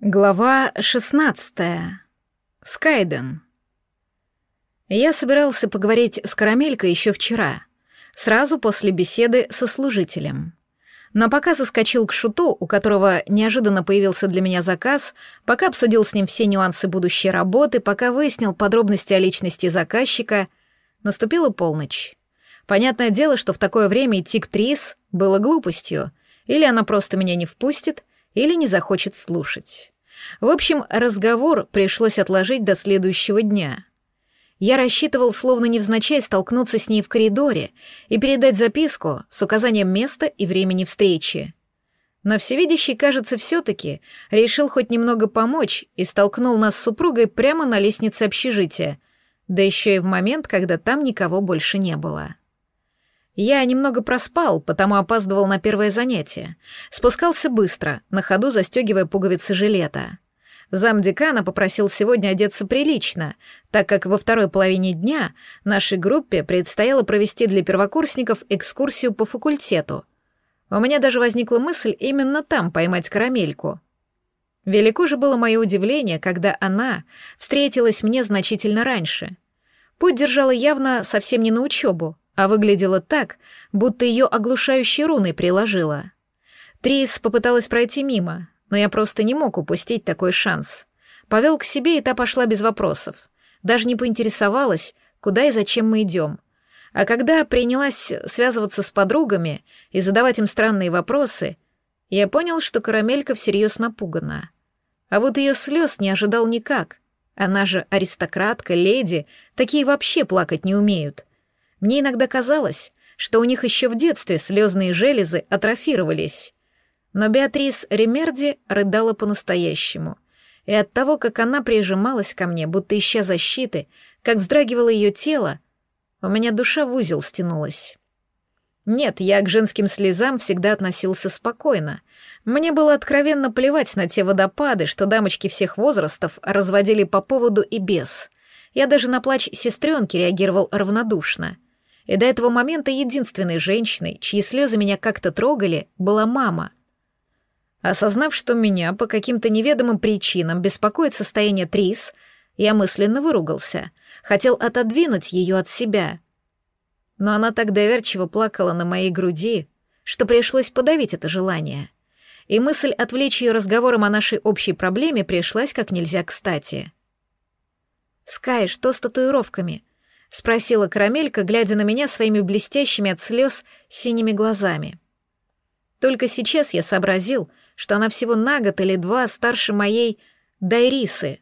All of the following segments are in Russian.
Глава 16. Скайден. Я собирался поговорить с Карамелькой еще вчера, сразу после беседы со служителем. Но пока заскочил к Шуту, у которого неожиданно появился для меня заказ, пока обсудил с ним все нюансы будущей работы, пока выяснил подробности о личности заказчика, наступила полночь. Понятное дело, что в такое время идти к Трис было глупостью, или она просто меня не впустит, или не захочет слушать. В общем, разговор пришлось отложить до следующего дня. Я рассчитывал, словно невзначай, столкнуться с ней в коридоре и передать записку с указанием места и времени встречи. Но всевидящий, кажется, все-таки решил хоть немного помочь и столкнул нас с супругой прямо на лестнице общежития, да еще и в момент, когда там никого больше не было. Я немного проспал, потому опаздывал на первое занятие. Спускался быстро, на ходу застегивая пуговицы жилета. Зам декана попросил сегодня одеться прилично, так как во второй половине дня нашей группе предстояло провести для первокурсников экскурсию по факультету. У меня даже возникла мысль именно там поймать карамельку. Велико же было мое удивление, когда она встретилась мне значительно раньше. Путь держала явно совсем не на учебу, а выглядела так, будто ее оглушающей руной приложила. Трис попыталась пройти мимо, но я просто не мог упустить такой шанс. Повел к себе, и та пошла без вопросов. Даже не поинтересовалась, куда и зачем мы идем. А когда принялась связываться с подругами и задавать им странные вопросы, я понял, что карамелька всерьез напугана. А вот ее слез не ожидал никак. Она же аристократка, леди, такие вообще плакать не умеют. Мне иногда казалось, что у них еще в детстве слезные железы атрофировались. Но Беатрис Ремерди рыдала по-настоящему. И от того, как она прижималась ко мне, будто ища защиты, как вздрагивало ее тело, у меня душа в узел стянулась. Нет, я к женским слезам всегда относился спокойно. Мне было откровенно плевать на те водопады, что дамочки всех возрастов разводили по поводу и без. Я даже на плач сестренки реагировал равнодушно — и до этого момента единственной женщиной, чьи слезы меня как-то трогали, была мама. Осознав, что меня по каким-то неведомым причинам беспокоит состояние Трис, я мысленно выругался, хотел отодвинуть ее от себя. Но она так доверчиво плакала на моей груди, что пришлось подавить это желание. И мысль отвлечь ее разговором о нашей общей проблеме пришлась как нельзя кстати. «Скай, что с татуировками?» — спросила Карамелька, глядя на меня своими блестящими от слез синими глазами. Только сейчас я сообразил, что она всего на год или два старше моей Дайрисы.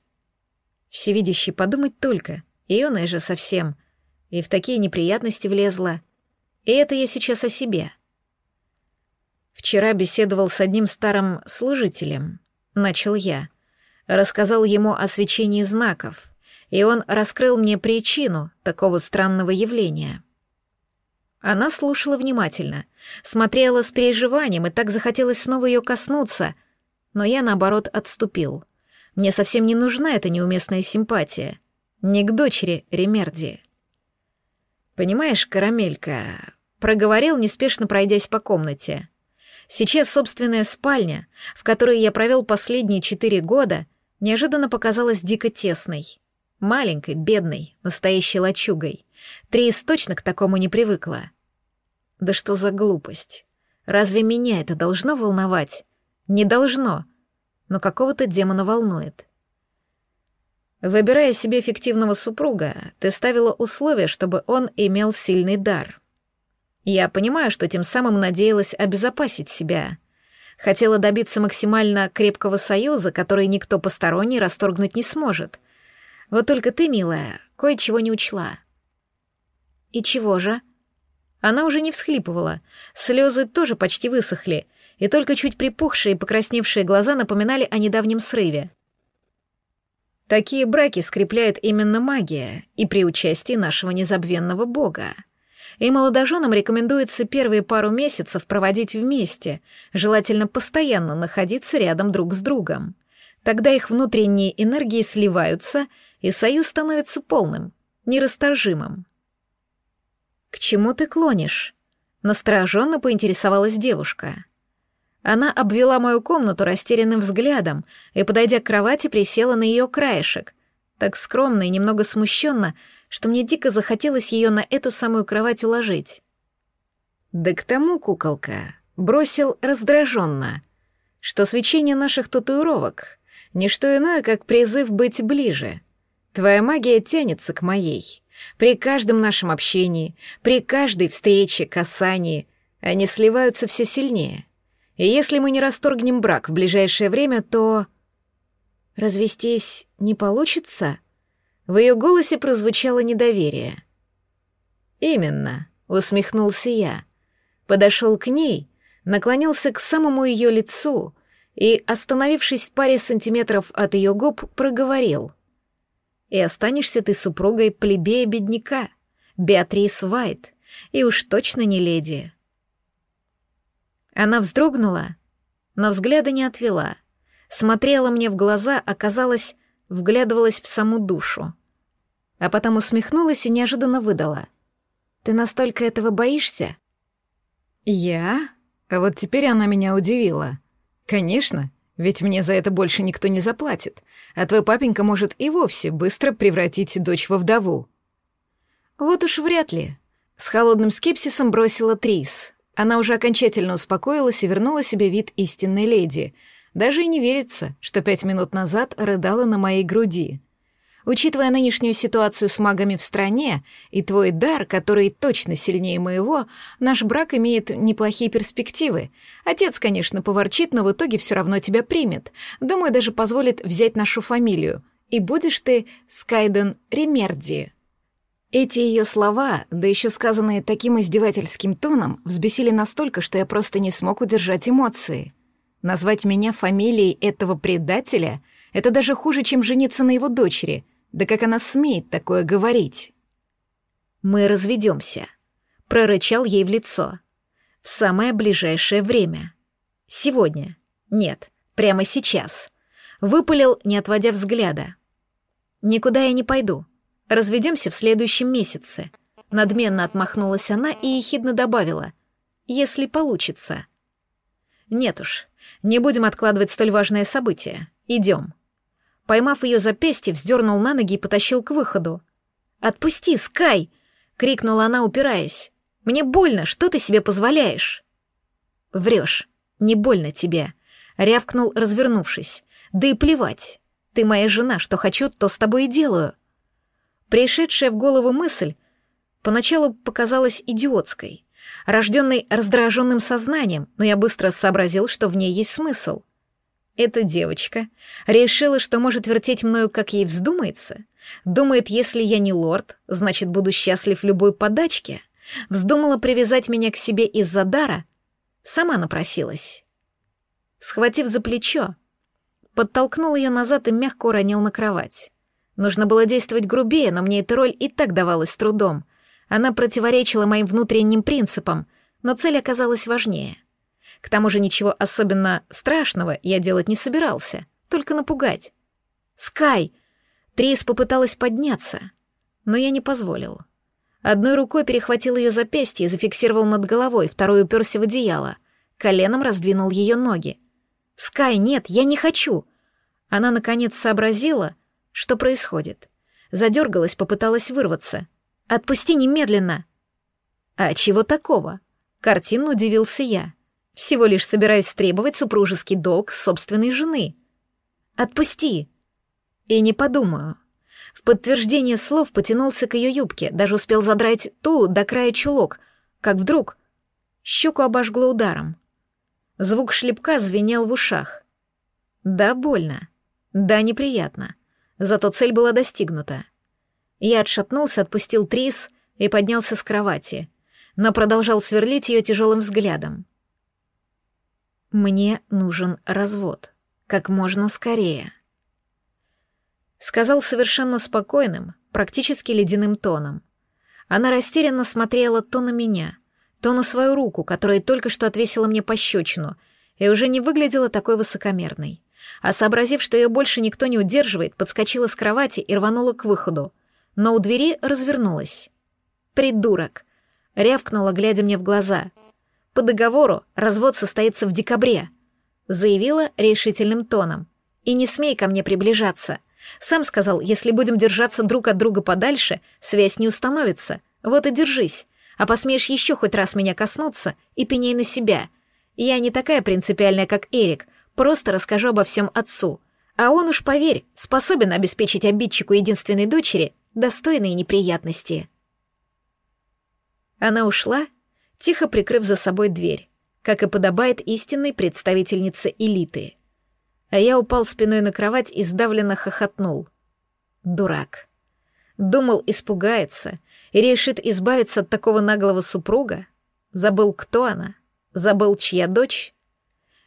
Всевидящий подумать только, юная же совсем, и в такие неприятности влезла. И это я сейчас о себе. Вчера беседовал с одним старым служителем, начал я. Рассказал ему о свечении знаков — и он раскрыл мне причину такого странного явления. Она слушала внимательно, смотрела с переживанием, и так захотелось снова ее коснуться, но я, наоборот, отступил. Мне совсем не нужна эта неуместная симпатия. Не к дочери Ремерди. «Понимаешь, карамелька», — проговорил, неспешно пройдясь по комнате. «Сейчас собственная спальня, в которой я провел последние четыре года, неожиданно показалась дико тесной. Маленькой, бедной, настоящей лачугой. Трис точно к такому не привыкла. Да что за глупость? Разве меня это должно волновать? Не должно. Но какого-то демона волнует. Выбирая себе эффективного супруга, ты ставила условие, чтобы он имел сильный дар. Я понимаю, что тем самым надеялась обезопасить себя. Хотела добиться максимально крепкого союза, который никто посторонний расторгнуть не сможет — вот только ты, милая, кое-чего не учла. И чего же? Она уже не всхлипывала, слезы тоже почти высохли, и только чуть припухшие и покрасневшие глаза напоминали о недавнем срыве. Такие браки скрепляет именно магия и при участии нашего незабвенного бога. И молодоженам рекомендуется первые пару месяцев проводить вместе, желательно постоянно находиться рядом друг с другом. Тогда их внутренние энергии сливаются — и союз становится полным, нерасторжимым. «К чему ты клонишь?» — настороженно поинтересовалась девушка. Она обвела мою комнату растерянным взглядом и, подойдя к кровати, присела на ее краешек. Так скромно и немного смущенно, что мне дико захотелось ее на эту самую кровать уложить. Да к тому, куколка, бросил раздраженно, что свечение наших татуировок — не что иное, как призыв быть ближе. Твоя магия тянется к моей. При каждом нашем общении, при каждой встрече, касании они сливаются все сильнее. И если мы не расторгнем брак в ближайшее время, то... Развестись не получится? В ее голосе прозвучало недоверие. Именно, усмехнулся я. Подошел к ней, наклонился к самому ее лицу и, остановившись в паре сантиметров от ее губ, проговорил. «И останешься ты супругой плебея-бедняка, Беатрис Вайт, и уж точно не леди. Она вздрогнула, но взгляда не отвела. Смотрела мне в глаза, оказалось, вглядывалась в саму душу. А потом усмехнулась и неожиданно выдала. «Ты настолько этого боишься?» «Я? А вот теперь она меня удивила. Конечно, ведь мне за это больше никто не заплатит, а твой папенька может и вовсе быстро превратить дочь во вдову». «Вот уж вряд ли», — с холодным скепсисом бросила Трис. Она уже окончательно успокоилась и вернула себе вид истинной леди. Даже и не верится, что пять минут назад рыдала на моей груди. Учитывая нынешнюю ситуацию с магами в стране и твой дар, который точно сильнее моего, наш брак имеет неплохие перспективы. Отец, конечно, поворчит, но в итоге все равно тебя примет. Думаю, даже позволит взять нашу фамилию. И будешь ты Скайден Ремерди. Эти ее слова, да еще сказанные таким издевательским тоном, взбесили настолько, что я просто не смог удержать эмоции. Назвать меня фамилией этого предателя — это даже хуже, чем жениться на его дочери. Да как она смеет такое говорить? «Мы разведемся», — прорычал ей в лицо. «В самое ближайшее время. Сегодня. Нет, прямо сейчас». Выпалил, не отводя взгляда. «Никуда я не пойду. Разведемся в следующем месяце. Надменно отмахнулась она и ехидно добавила. Если получится. Нет уж, не будем откладывать столь важное событие. Идем. Поймав ее запястье, вздернул на ноги и потащил к выходу. «Отпусти, Скай!» — крикнула она, упираясь. «Мне больно, что ты себе позволяешь?» «Врешь, не больно тебе», — рявкнул, развернувшись. «Да и плевать. Ты моя жена, что хочу, то с тобой и делаю». Пришедшая в голову мысль поначалу показалась идиотской, рожденной раздраженным сознанием, но я быстро сообразил, что в ней есть смысл. Эта девочка решила, что может вертеть мною, как ей вздумается, думает, если я не лорд, значит, буду счастлив любой подачке, вздумала привязать меня к себе из-за дара, сама напросилась. Схватив за плечо, подтолкнул ее назад и мягко уронил на кровать. Нужно было действовать грубее, но мне эта роль и так давалась с трудом. Она противоречила моим внутренним принципам, но цель оказалась важнее. К тому же ничего особенно страшного я делать не собирался, только напугать. «Скай!» Трис попыталась подняться, но я не позволил. Одной рукой перехватил ее запястье и зафиксировал над головой, второй уперся в одеяло. Коленом раздвинул ее ноги. «Скай, нет, я не хочу!» Она, наконец, сообразила — что происходит? Задергалась, попыталась вырваться. «Отпусти немедленно!» «А чего такого?» Картинно удивился я. «Всего лишь собираюсь требовать супружеский долг собственной жены». «Отпусти!» «И не подумаю». В подтверждение слов потянулся к ее юбке, даже успел задрать ту до края чулок, как вдруг щеку обожгло ударом. Звук шлепка звенел в ушах. Да, больно. Да, неприятно. Зато цель была достигнута. Я отшатнулся, отпустил Трис и поднялся с кровати, но продолжал сверлить ее тяжелым взглядом. «Мне нужен развод. Как можно скорее». Сказал совершенно спокойным, практически ледяным тоном. Она растерянно смотрела то на меня, то на свою руку, которая только что отвесила мне пощечину, и уже не выглядела такой высокомерной а сообразив, что ее больше никто не удерживает, подскочила с кровати и рванула к выходу. Но у двери развернулась. «Придурок!» — рявкнула, глядя мне в глаза. «По договору развод состоится в декабре», заявила решительным тоном. «И не смей ко мне приближаться. Сам сказал, если будем держаться друг от друга подальше, связь не установится. Вот и держись. А посмеешь еще хоть раз меня коснуться и пеней на себя. Я не такая принципиальная, как Эрик, просто расскажу обо всем отцу. А он уж, поверь, способен обеспечить обидчику единственной дочери достойные неприятности». Она ушла, тихо прикрыв за собой дверь, как и подобает истинной представительнице элиты. А я упал спиной на кровать и сдавленно хохотнул. Дурак. Думал, испугается и решит избавиться от такого наглого супруга. Забыл, кто она, забыл, чья дочь.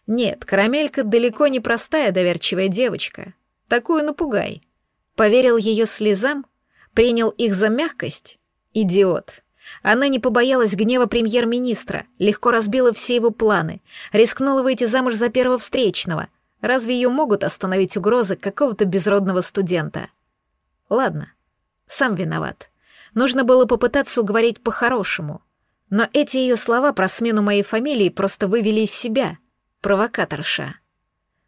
Нет, Карамелька далеко не простая доверчивая девочка. Такую напугай. Поверил ее слезам, принял их за мягкость. Идиот. Она не побоялась гнева премьер-министра, легко разбила все его планы, рискнула выйти замуж за первого встречного. Разве ее могут остановить угрозы какого-то безродного студента? Ладно, сам виноват. Нужно было попытаться уговорить по-хорошему. Но эти ее слова про смену моей фамилии просто вывели из себя. Провокаторша.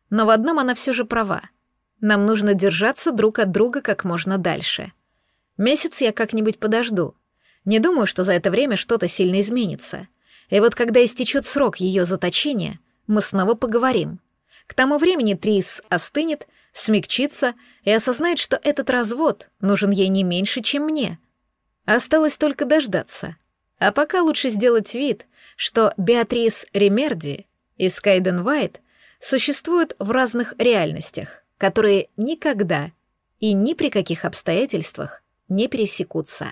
Но в одном она все же права. Нам нужно держаться друг от друга как можно дальше. Месяц я как-нибудь подожду — не думаю, что за это время что-то сильно изменится. И вот когда истечет срок ее заточения, мы снова поговорим. К тому времени Трис остынет, смягчится и осознает, что этот развод нужен ей не меньше, чем мне. Осталось только дождаться. А пока лучше сделать вид, что Беатрис Ремерди и Скайден Вайт существуют в разных реальностях, которые никогда и ни при каких обстоятельствах не пересекутся.